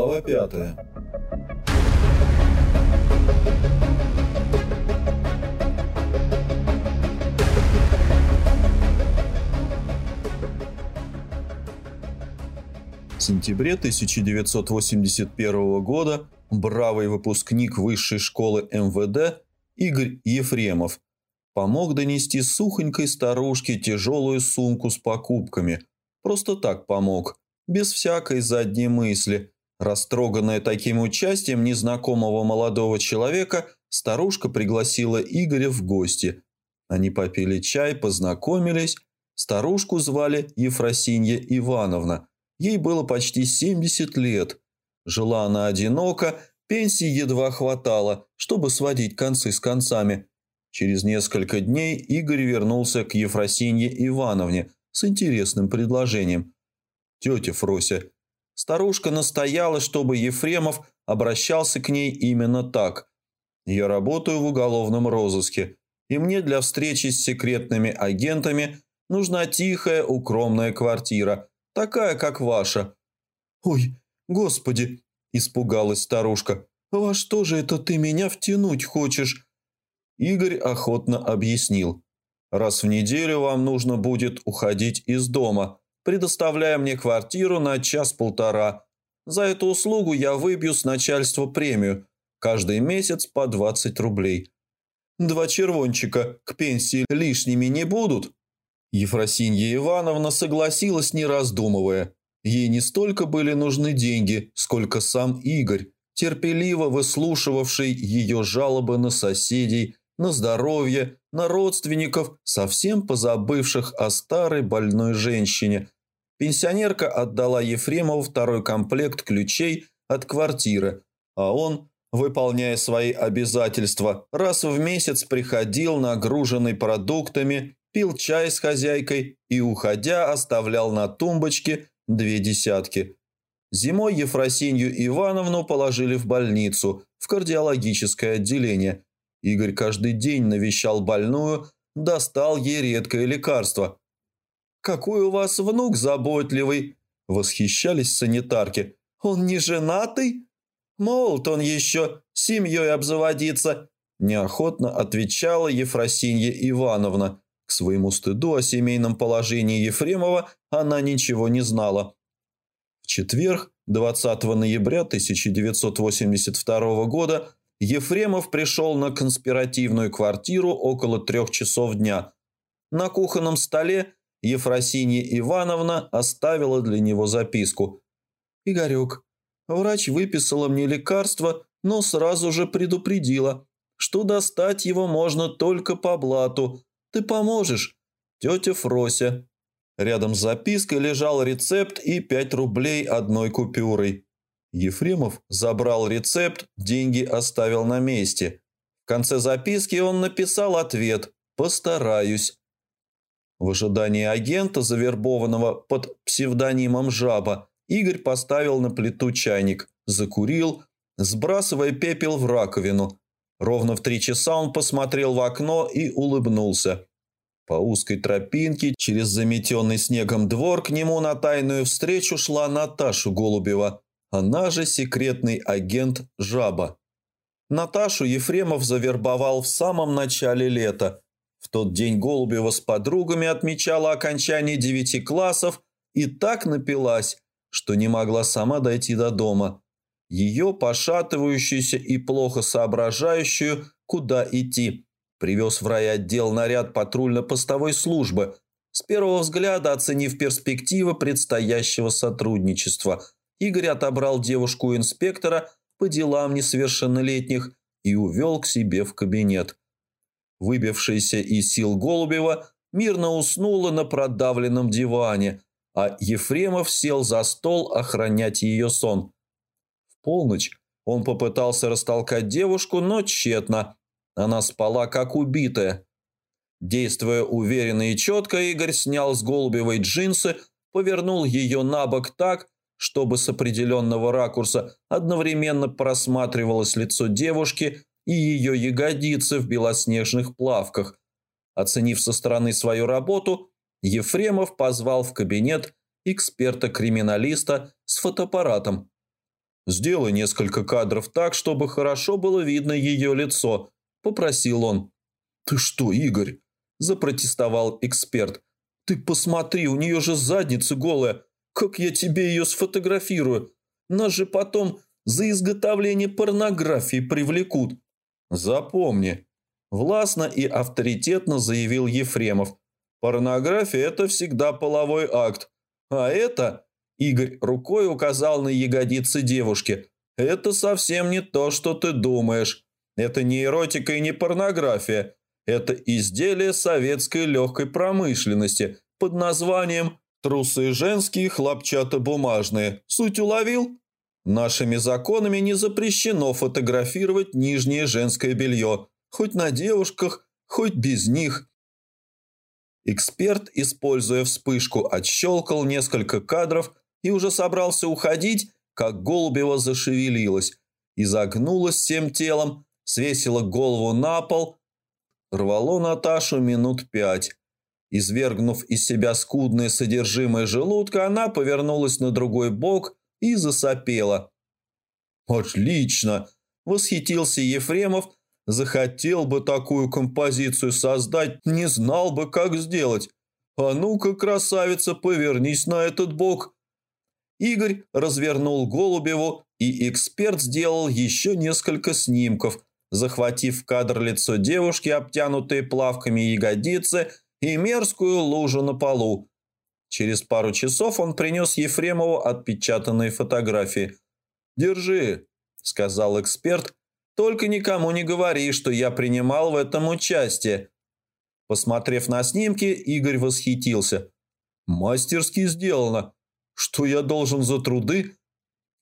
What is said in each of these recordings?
Глава пятая. В сентябре 1981 года бравый выпускник высшей школы МВД Игорь Ефремов помог донести сухонькой старушке тяжелую сумку с покупками. Просто так помог, без всякой задней мысли. Растроганная таким участием незнакомого молодого человека, старушка пригласила Игоря в гости. Они попили чай, познакомились. Старушку звали Ефросинья Ивановна – Ей было почти 70 лет. Жила она одиноко, пенсии едва хватало, чтобы сводить концы с концами. Через несколько дней Игорь вернулся к Ефросинье Ивановне с интересным предложением. «Тетя Фрося». Старушка настояла, чтобы Ефремов обращался к ней именно так. «Я работаю в уголовном розыске, и мне для встречи с секретными агентами нужна тихая, укромная квартира – такая, как ваша». «Ой, господи!» – испугалась старушка. «Во что же это ты меня втянуть хочешь?» Игорь охотно объяснил. «Раз в неделю вам нужно будет уходить из дома, предоставляя мне квартиру на час-полтора. За эту услугу я выбью с начальства премию, каждый месяц по 20 рублей. Два червончика к пенсии лишними не будут?» Ефросинья Ивановна согласилась, не раздумывая. Ей не столько были нужны деньги, сколько сам Игорь, терпеливо выслушивавший ее жалобы на соседей, на здоровье, на родственников, совсем позабывших о старой больной женщине. Пенсионерка отдала Ефремову второй комплект ключей от квартиры, а он, выполняя свои обязательства, раз в месяц приходил нагруженный продуктами пил чай с хозяйкой и, уходя, оставлял на тумбочке две десятки. Зимой Ефросинью Ивановну положили в больницу, в кардиологическое отделение. Игорь каждый день навещал больную, достал ей редкое лекарство. «Какой у вас внук заботливый!» – восхищались санитарки. «Он не женатый?» «Молод он еще, семьей обзаводиться!» – неохотно отвечала Ефросинья Ивановна. К своему стыду о семейном положении Ефремова она ничего не знала. В четверг, 20 ноября 1982 года, Ефремов пришел на конспиративную квартиру около трех часов дня. На кухонном столе Ефросинья Ивановна оставила для него записку. «Игорек, врач выписала мне лекарство, но сразу же предупредила, что достать его можно только по блату, ты поможешь? Тетя Фрося». Рядом с запиской лежал рецепт и пять рублей одной купюрой. Ефремов забрал рецепт, деньги оставил на месте. В конце записки он написал ответ «Постараюсь». В ожидании агента, завербованного под псевдонимом «Жаба», Игорь поставил на плиту чайник, закурил, сбрасывая пепел в раковину. Ровно в три часа он посмотрел в окно и улыбнулся. По узкой тропинке через заметенный снегом двор к нему на тайную встречу шла Наташа Голубева, она же секретный агент «Жаба». Наташу Ефремов завербовал в самом начале лета. В тот день Голубева с подругами отмечала окончание девяти классов и так напилась, что не могла сама дойти до дома. Ее, пошатывающуюся и плохо соображающую, куда идти, привез в райотдел наряд патрульно-постовой службы, с первого взгляда оценив перспективы предстоящего сотрудничества. Игорь отобрал девушку инспектора по делам несовершеннолетних и увел к себе в кабинет. Выбившаяся из сил Голубева мирно уснула на продавленном диване, а Ефремов сел за стол охранять ее сон – полночь он попытался растолкать девушку, но тщетно. Она спала, как убитая. Действуя уверенно и четко, Игорь снял с Голубевой джинсы, повернул ее на бок так, чтобы с определенного ракурса одновременно просматривалось лицо девушки и ее ягодицы в белоснежных плавках. Оценив со стороны свою работу, Ефремов позвал в кабинет эксперта-криминалиста с фотоаппаратом. Сделай несколько кадров так, чтобы хорошо было видно ее лицо», – попросил он. «Ты что, Игорь?» – запротестовал эксперт. «Ты посмотри, у нее же задница голая. Как я тебе ее сфотографирую? Нас же потом за изготовление порнографии привлекут». «Запомни», – властно и авторитетно заявил Ефремов. «Порнография – это всегда половой акт. А это Игорь рукой указал на ягодицы девушки. «Это совсем не то, что ты думаешь. Это не эротика и не порнография. Это изделие советской легкой промышленности под названием «Трусы женские хлопчатобумажные». Суть уловил? Нашими законами не запрещено фотографировать нижнее женское белье, хоть на девушках, хоть без них. Эксперт, используя вспышку, отщелкал несколько кадров и уже собрался уходить, как Голубева зашевелилась, изогнулась всем телом, свесила голову на пол, рвало Наташу минут пять. Извергнув из себя скудное содержимое желудка, она повернулась на другой бок и засопела. «Отлично!» – восхитился Ефремов. «Захотел бы такую композицию создать, не знал бы, как сделать. А ну-ка, красавица, повернись на этот бок!» Игорь развернул Голубеву, и эксперт сделал еще несколько снимков, захватив в кадр лицо девушки, обтянутые плавками ягодицы, и мерзкую лужу на полу. Через пару часов он принес Ефремову отпечатанные фотографии. «Держи», – сказал эксперт, – «только никому не говори, что я принимал в этом участие». Посмотрев на снимки, Игорь восхитился. «Мастерски сделано. Что я должен за труды?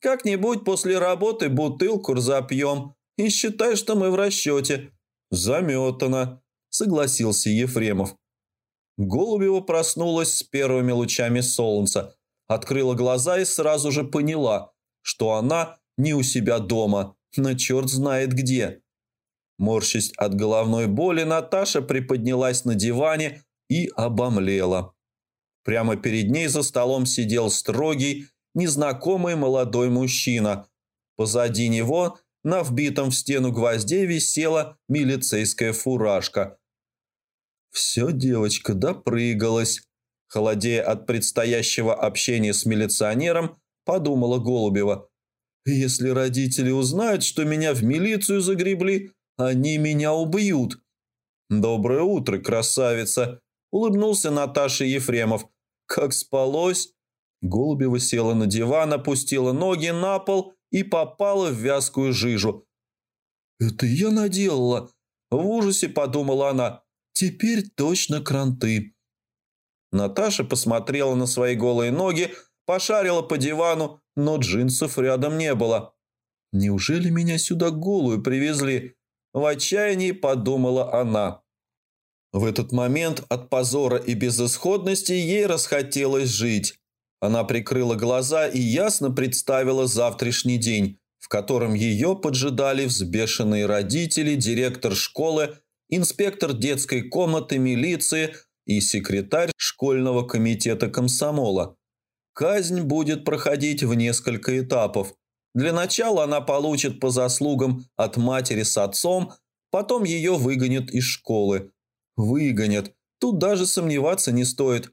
Как-нибудь после работы бутылку разопьем и считай, что мы в расчете. Заметано, согласился Ефремов. Голубева проснулась с первыми лучами солнца, открыла глаза и сразу же поняла, что она не у себя дома, на черт знает где. Морщись от головной боли, Наташа приподнялась на диване и обомлела. Прямо перед ней за столом сидел строгий, незнакомый молодой мужчина. Позади него на вбитом в стену гвозде висела милицейская фуражка. Все девочка допрыгалась. Холодея от предстоящего общения с милиционером, подумала Голубева. «Если родители узнают, что меня в милицию загребли, они меня убьют». «Доброе утро, красавица!» – улыбнулся Наташа Ефремов – как спалось. Голубева села на диван, опустила ноги на пол и попала в вязкую жижу. «Это я наделала!» В ужасе подумала она. «Теперь точно кранты». Наташа посмотрела на свои голые ноги, пошарила по дивану, но джинсов рядом не было. «Неужели меня сюда голую привезли?» В отчаянии подумала она. В этот момент от позора и безысходности ей расхотелось жить. Она прикрыла глаза и ясно представила завтрашний день, в котором ее поджидали взбешенные родители, директор школы, инспектор детской комнаты милиции и секретарь школьного комитета комсомола. Казнь будет проходить в несколько этапов. Для начала она получит по заслугам от матери с отцом, потом ее выгонят из школы – Выгонят. Тут даже сомневаться не стоит.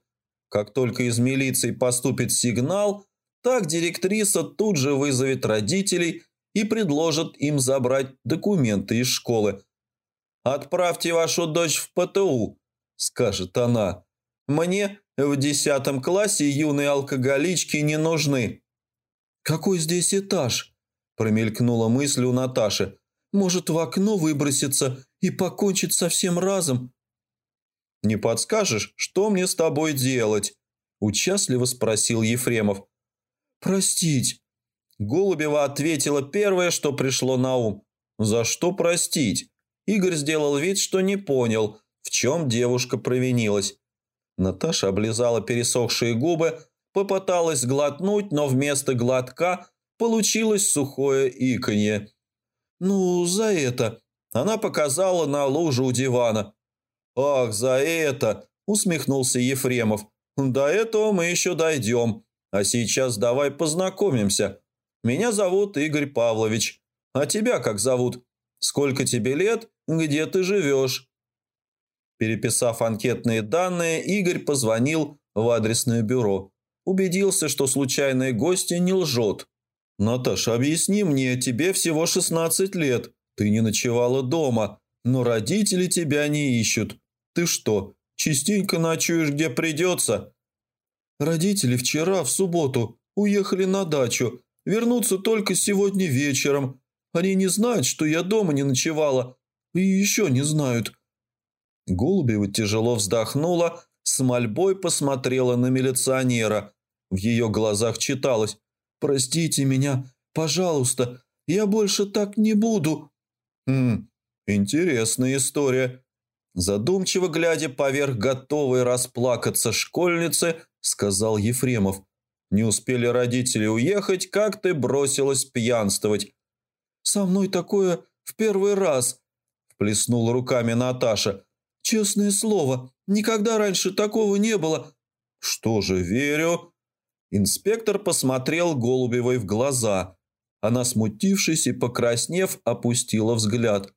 Как только из милиции поступит сигнал, так директриса тут же вызовет родителей и предложит им забрать документы из школы. «Отправьте вашу дочь в ПТУ», – скажет она. «Мне в десятом классе юные алкоголички не нужны». «Какой здесь этаж?» – промелькнула мысль у Наташи. «Может, в окно выброситься и покончить со всем разом?» «Не подскажешь, что мне с тобой делать?» – участливо спросил Ефремов. «Простить». Голубева ответила первое, что пришло на ум. «За что простить?» Игорь сделал вид, что не понял, в чем девушка провинилась. Наташа облизала пересохшие губы, попыталась глотнуть, но вместо глотка получилось сухое иканье. «Ну, за это...» Она показала на лужу у дивана. «Ах, за это!» – усмехнулся Ефремов. «До этого мы еще дойдем. А сейчас давай познакомимся. Меня зовут Игорь Павлович. А тебя как зовут? Сколько тебе лет? Где ты живешь?» Переписав анкетные данные, Игорь позвонил в адресное бюро. Убедился, что случайные гости не лжет. «Наташа, объясни мне, тебе всего 16 лет. Ты не ночевала дома, но родители тебя не ищут. Ты что, частенько ночуешь где придется?» «Родители вчера, в субботу, уехали на дачу. Вернутся только сегодня вечером. Они не знают, что я дома не ночевала. И еще не знают». Голубева тяжело вздохнула, с мольбой посмотрела на милиционера. В ее глазах читалось «Простите меня, пожалуйста, я больше так не буду». «Хм, интересная история». Задумчиво глядя поверх готовой расплакаться школьницы, сказал Ефремов. «Не успели родители уехать, как ты бросилась пьянствовать». «Со мной такое в первый раз», – вплеснула руками Наташа. «Честное слово, никогда раньше такого не было». «Что же, верю». Инспектор посмотрел Голубевой в глаза. Она, смутившись и покраснев, опустила взгляд.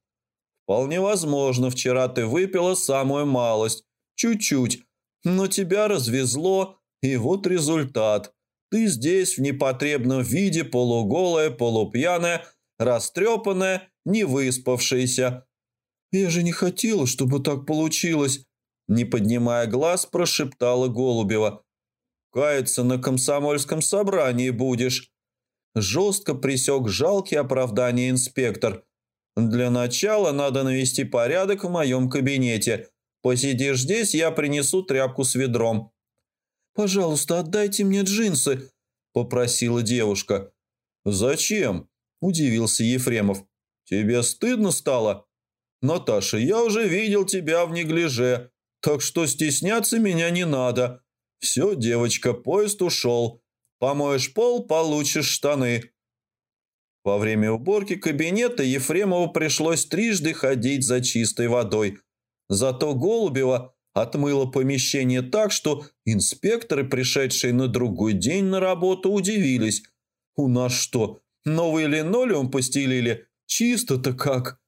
«Вполне возможно, вчера ты выпила самую малость, чуть-чуть, но тебя развезло, и вот результат. Ты здесь в непотребном виде, полуголая, полупьяная, растрепанная, невыспавшаяся». «Я же не хотела, чтобы так получилось», – не поднимая глаз, прошептала Голубева. «Каяться на комсомольском собрании будешь». Жестко присек жалкие оправдания инспектор – для начала надо навести порядок в моем кабинете. Посидишь здесь, я принесу тряпку с ведром». «Пожалуйста, отдайте мне джинсы», – попросила девушка. «Зачем?» – удивился Ефремов. «Тебе стыдно стало?» «Наташа, я уже видел тебя в неглиже, так что стесняться меня не надо. Все, девочка, поезд ушел. Помоешь пол – получишь штаны. Во время уборки кабинета Ефремову пришлось трижды ходить за чистой водой. Зато Голубева отмыла помещение так, что инспекторы, пришедшие на другой день на работу, удивились. «У нас что, новый линолеум постелили? Чисто-то как!»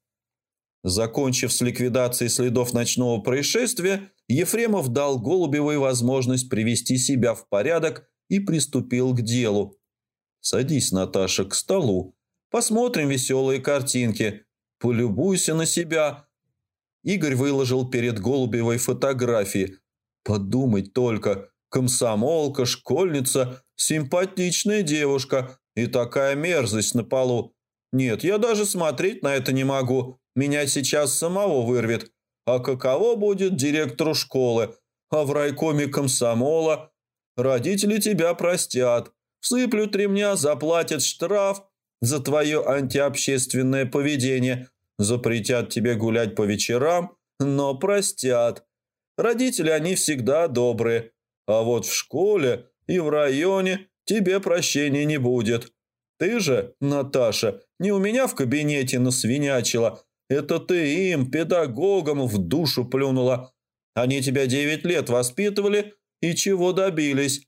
Закончив с ликвидацией следов ночного происшествия, Ефремов дал Голубевой возможность привести себя в порядок и приступил к делу. «Садись, Наташа, к столу», Посмотрим веселые картинки. Полюбуйся на себя». Игорь выложил перед Голубевой фотографии. «Подумать только. Комсомолка, школьница, симпатичная девушка и такая мерзость на полу. Нет, я даже смотреть на это не могу. Меня сейчас самого вырвет. А каково будет директору школы? А в райкоме комсомола? Родители тебя простят. Всыплют ремня, заплатят штраф, за твое антиобщественное поведение, запретят тебе гулять по вечерам, но простят. Родители они всегда добрые, а вот в школе и в районе тебе прощения не будет. Ты же, Наташа, не у меня в кабинете насвинячила, это ты им, педагогам, в душу плюнула. Они тебя девять лет воспитывали и чего добились?»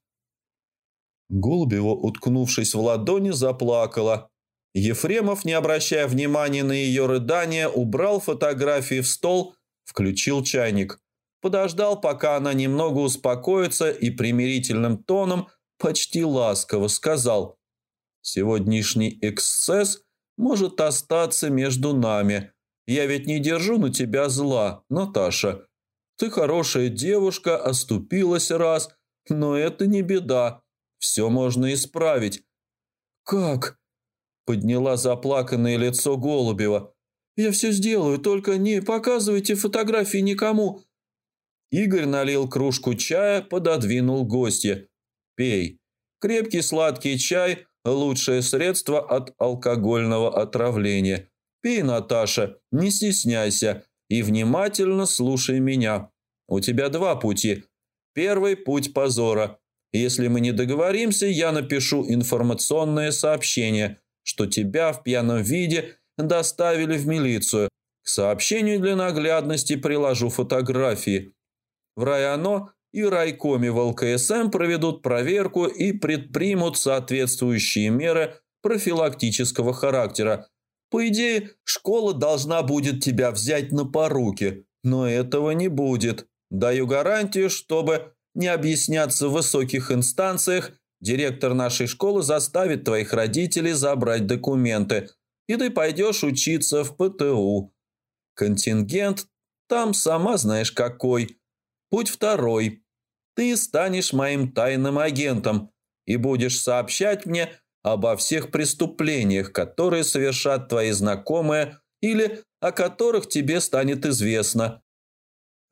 Голубева, уткнувшись в ладони, заплакала. Ефремов, не обращая внимания на ее рыдание, убрал фотографии в стол, включил чайник. Подождал, пока она немного успокоится и примирительным тоном, почти ласково сказал «Сегодняшний эксцесс может остаться между нами. Я ведь не держу на тебя зла, Наташа. Ты хорошая девушка, оступилась раз, но это не беда. Все можно исправить». «Как?» Подняла заплаканное лицо Голубева. «Я все сделаю, только не показывайте фотографии никому». Игорь налил кружку чая, пододвинул гостья. «Пей. Крепкий сладкий чай – лучшее средство от алкогольного отравления. Пей, Наташа, не стесняйся и внимательно слушай меня. У тебя два пути. Первый – путь позора. Если мы не договоримся, я напишу информационное сообщение – что тебя в пьяном виде доставили в милицию. К сообщению для наглядности приложу фотографии. В районо и райкоме в ЛКСМ проведут проверку и предпримут соответствующие меры профилактического характера. По идее, школа должна будет тебя взять на поруки, но этого не будет. Даю гарантию, чтобы не объясняться в высоких инстанциях, директор нашей школы заставит твоих родителей забрать документы, и ты пойдешь учиться в ПТУ. Контингент там сама знаешь какой. Путь второй. Ты станешь моим тайным агентом и будешь сообщать мне обо всех преступлениях, которые совершат твои знакомые или о которых тебе станет известно.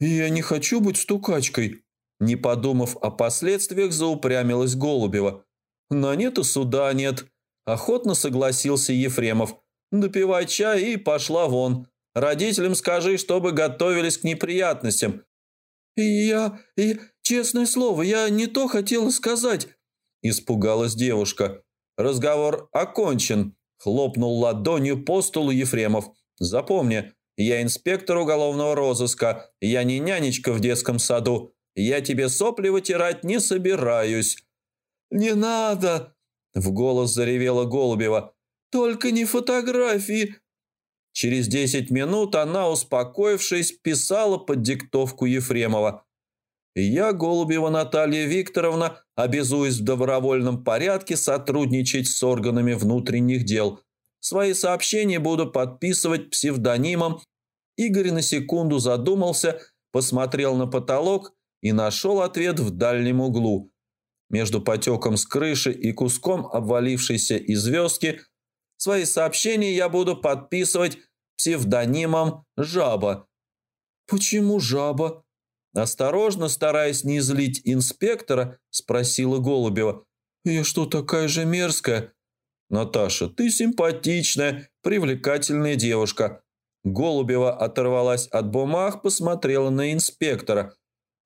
«Я не хочу быть стукачкой», – не подумав о последствиях, заупрямилась Голубева. «На нет и суда нет», – охотно согласился Ефремов. «Допивай чай и пошла вон. Родителям скажи, чтобы готовились к неприятностям». «Я... и честное слово, я не то хотела сказать», – испугалась девушка. «Разговор окончен», – хлопнул ладонью по столу Ефремов. «Запомни, я инспектор уголовного розыска, я не нянечка в детском саду, я тебе сопли вытирать не собираюсь». «Не надо!» – в голос заревела Голубева. «Только не фотографии!» Через десять минут она, успокоившись, писала под диктовку Ефремова. «Я, Голубева Наталья Викторовна, обязуюсь в добровольном порядке сотрудничать с органами внутренних дел. Свои сообщения буду подписывать псевдонимом». Игорь на секунду задумался, посмотрел на потолок и нашел ответ в дальнем углу. Между потеком с крыши и куском обвалившейся и звездки свои сообщения я буду подписывать псевдонимом «Жаба». «Почему жаба?» Осторожно, стараясь не злить инспектора, спросила Голубева. «Я что, такая же мерзкая?» «Наташа, ты симпатичная, привлекательная девушка». Голубева оторвалась от бумаг, посмотрела на инспектора.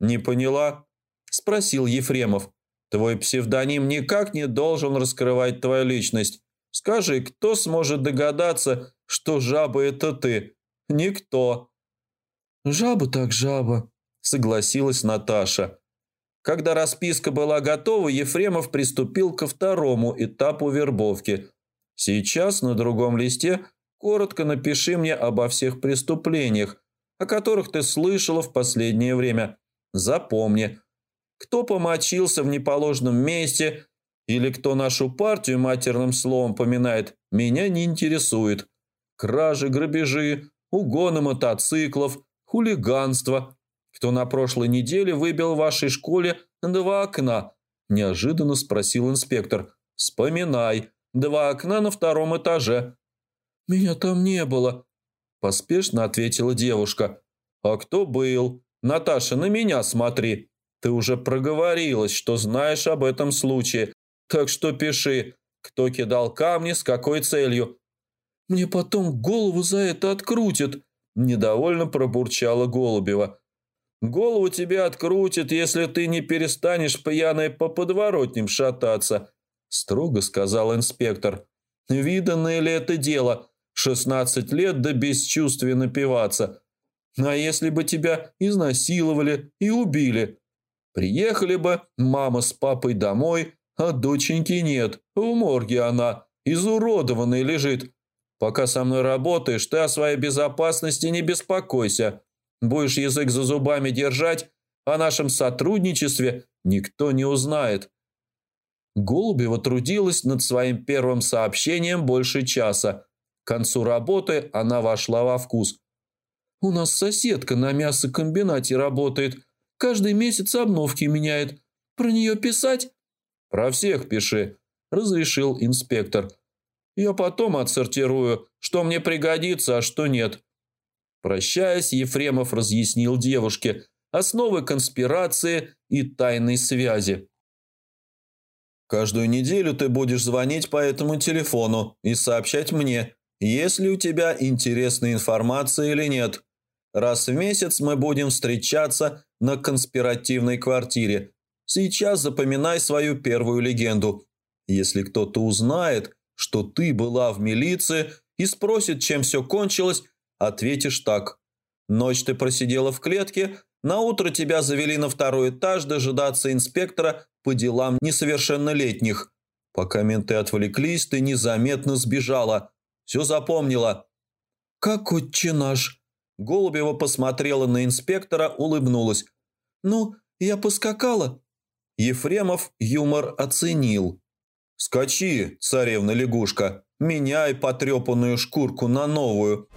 «Не поняла?» – спросил Ефремов. «Твой псевдоним никак не должен раскрывать твою личность. Скажи, кто сможет догадаться, что жаба – это ты?» «Никто». «Жаба так жаба», согласилась Наташа. Когда расписка была готова, Ефремов приступил ко второму этапу вербовки. Сейчас на другом листе коротко напиши мне обо всех преступлениях, о которых ты слышала в последнее время. Запомни, кто помочился в неположенном месте или кто нашу партию матерным словом поминает, меня не интересует. Кражи, грабежи, угоны мотоциклов, хулиганство, кто на прошлой неделе выбил в вашей школе два окна?» – неожиданно спросил инспектор. «Вспоминай. Два окна на втором этаже». «Меня там не было», – поспешно ответила девушка. «А кто был? Наташа, на меня смотри. Ты уже проговорилась, что знаешь об этом случае. Так что пиши, кто кидал камни, с какой целью». «Мне потом голову за это открутят», – недовольно пробурчала Голубева. Голову тебе открутит, если ты не перестанешь пьяной по подворотням шататься», – строго сказал инспектор. «Виданное ли это дело? Шестнадцать лет да бесчувствия напиваться. А если бы тебя изнасиловали и убили? Приехали бы мама с папой домой, а доченьки нет. В морге она, изуродованная лежит. Пока со мной работаешь, ты о своей безопасности не беспокойся». Будешь язык за зубами держать, о нашем сотрудничестве никто не узнает. Голубева трудилась над своим первым сообщением больше часа. К концу работы она вошла во вкус. «У нас соседка на мясокомбинате работает. Каждый месяц обновки меняет. Про нее писать?» «Про всех пиши», – разрешил инспектор. «Я потом отсортирую, что мне пригодится, а что нет. Прощаясь, Ефремов разъяснил девушке основы конспирации и тайной связи. «Каждую неделю ты будешь звонить по этому телефону и сообщать мне, есть ли у тебя интересная информация или нет. Раз в месяц мы будем встречаться на конспиративной квартире. Сейчас запоминай свою первую легенду. Если кто-то узнает, что ты была в милиции и спросит, чем все кончилось, Ответишь так. Ночь ты просидела в клетке, на утро тебя завели на второй этаж дожидаться инспектора по делам несовершеннолетних. Пока менты отвлеклись, ты незаметно сбежала. Все запомнила». «Как отче наш?» Голубева посмотрела на инспектора, улыбнулась. «Ну, я поскакала». Ефремов юмор оценил. «Скачи, царевна-лягушка, меняй потрепанную шкурку на новую.